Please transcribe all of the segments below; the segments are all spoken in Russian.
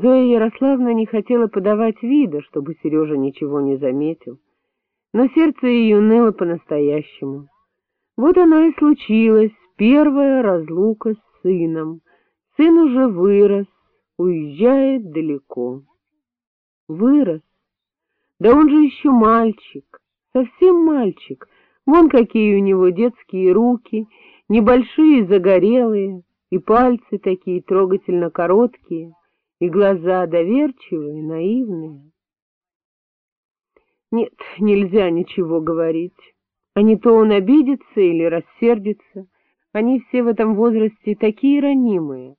Зоя Ярославна не хотела подавать вида, чтобы Сережа ничего не заметил, но сердце ее ныло по-настоящему. Вот она и случилась, первая разлука с сыном. Сын уже вырос, уезжает далеко. Вырос? Да он же еще мальчик, совсем мальчик. Вон какие у него детские руки, небольшие, загорелые, и пальцы такие трогательно короткие и глаза доверчивые, наивные. Нет, нельзя ничего говорить, а не то он обидится или рассердится. Они все в этом возрасте такие ранимые,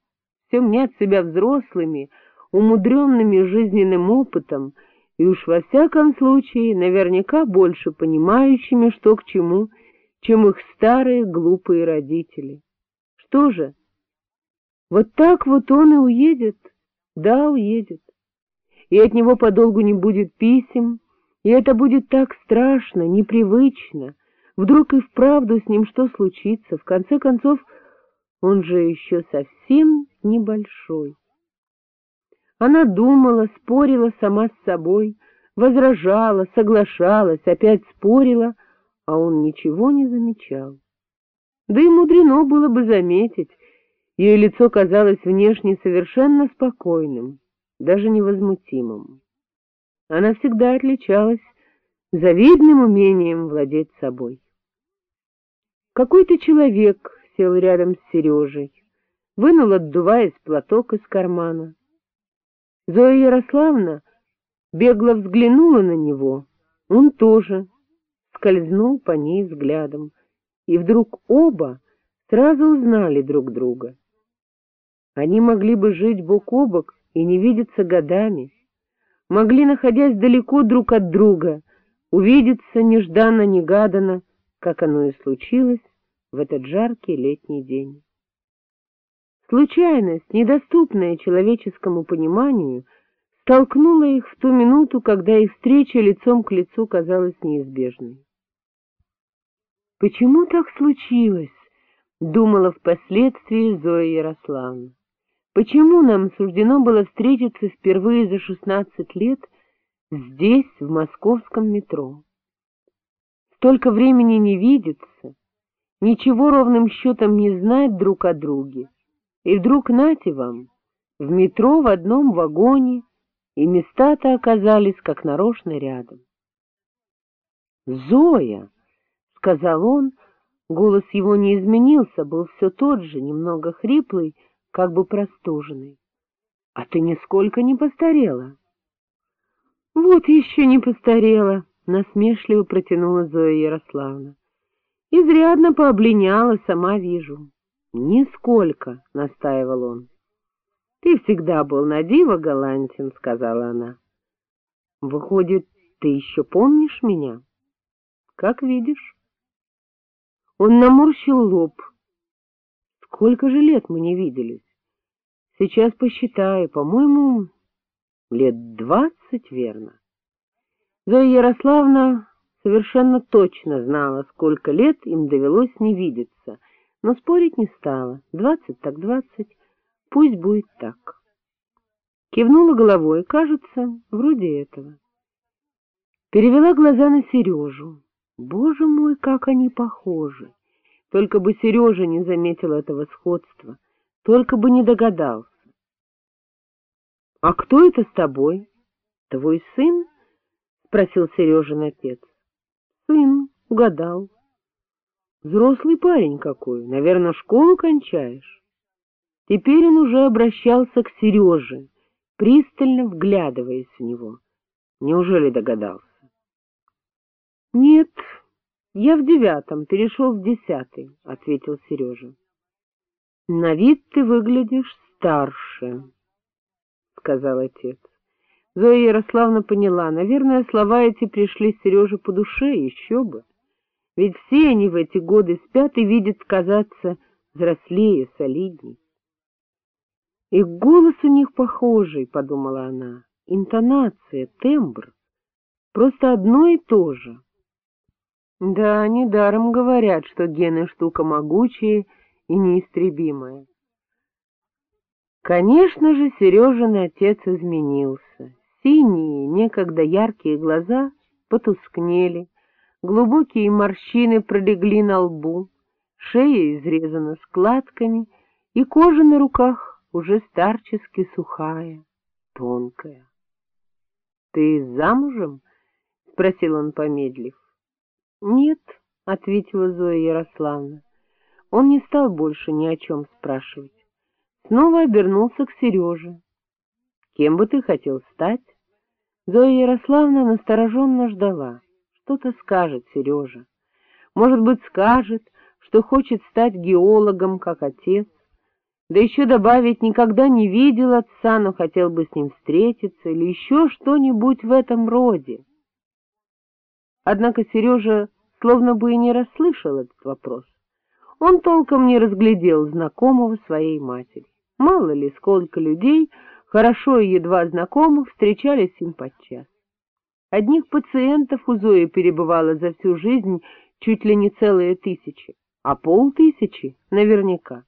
все мнят себя взрослыми, умудренными жизненным опытом, и уж во всяком случае наверняка больше понимающими, что к чему, чем их старые глупые родители. Что же, вот так вот он и уедет? Да, уедет. И от него подолгу не будет писем, и это будет так страшно, непривычно. Вдруг и вправду с ним что случится? В конце концов, он же еще совсем небольшой. Она думала, спорила сама с собой, возражала, соглашалась, опять спорила, а он ничего не замечал. Да и мудрено было бы заметить, ее лицо казалось внешне совершенно спокойным, даже невозмутимым. Она всегда отличалась завидным умением владеть собой. Какой-то человек сел рядом с Сережей, вынул, отдуваясь, платок из кармана. Зоя Ярославна бегло взглянула на него, он тоже скользнул по ней взглядом, и вдруг оба сразу узнали друг друга. Они могли бы жить бок о бок и не видеться годами, могли, находясь далеко друг от друга, увидеться нежданно-негаданно, как оно и случилось в этот жаркий летний день. Случайность, недоступная человеческому пониманию, столкнула их в ту минуту, когда их встреча лицом к лицу казалась неизбежной. Почему так случилось? — думала впоследствии Зоя Ярославна. Почему нам суждено было встретиться впервые за шестнадцать лет здесь, в московском метро? Столько времени не видится, ничего ровным счетом не знать друг о друге, и вдруг нате вам, в метро в одном вагоне, и места-то оказались как нарочно рядом. «Зоя!» — сказал он, голос его не изменился, был все тот же, немного хриплый, как бы простуженный. — А ты нисколько не постарела. — Вот еще не постарела, — насмешливо протянула Зоя Ярославна. — Изрядно пооблиняла, сама вижу. — Нисколько, — настаивал он. — Ты всегда был на диво галантен, — сказала она. — Выходит, ты еще помнишь меня? — Как видишь. Он наморщил лоб, Сколько же лет мы не виделись? Сейчас посчитаю, по-моему, лет двадцать, верно. Зоя Ярославна совершенно точно знала, сколько лет им довелось не видеться, но спорить не стала. Двадцать так двадцать, пусть будет так. Кивнула головой, кажется, вроде этого. Перевела глаза на Сережу. Боже мой, как они похожи! Только бы Сережа не заметил этого сходства, только бы не догадался. — А кто это с тобой? — Твой сын? — спросил Сережа отец. — Сын, угадал. — Взрослый парень какой, наверное, школу кончаешь. Теперь он уже обращался к Сереже, пристально вглядываясь в него. Неужели догадался? — Нет, — Я в девятом, перешел в десятый, — ответил Сережа. — На вид ты выглядишь старше, — сказал отец. Зоя Ярославна поняла, наверное, слова эти пришли Сереже по душе, еще бы. Ведь все они в эти годы спят и видят казаться взрослее, солидней. И голос у них похожий, — подумала она, — интонация, тембр, просто одно и то же. Да, недаром говорят, что гены штука могучая и неистребимая. Конечно же, Сережин отец изменился. Синие, некогда яркие глаза потускнели, глубокие морщины пролегли на лбу, шея изрезана складками, и кожа на руках уже старчески сухая, тонкая. — Ты замужем? — спросил он, помедлив. — Нет, — ответила Зоя Ярославна. Он не стал больше ни о чем спрашивать. Снова обернулся к Сереже. — Кем бы ты хотел стать? Зоя Ярославна настороженно ждала. Что-то скажет Сережа. Может быть, скажет, что хочет стать геологом, как отец. Да еще добавить, никогда не видел отца, но хотел бы с ним встретиться, или еще что-нибудь в этом роде. Однако Сережа словно бы и не расслышал этот вопрос. Он толком не разглядел знакомого своей матери. Мало ли, сколько людей, хорошо и едва знакомых, встречались им подчас. Одних пациентов у Зои перебывало за всю жизнь чуть ли не целые тысячи, а полтысячи наверняка.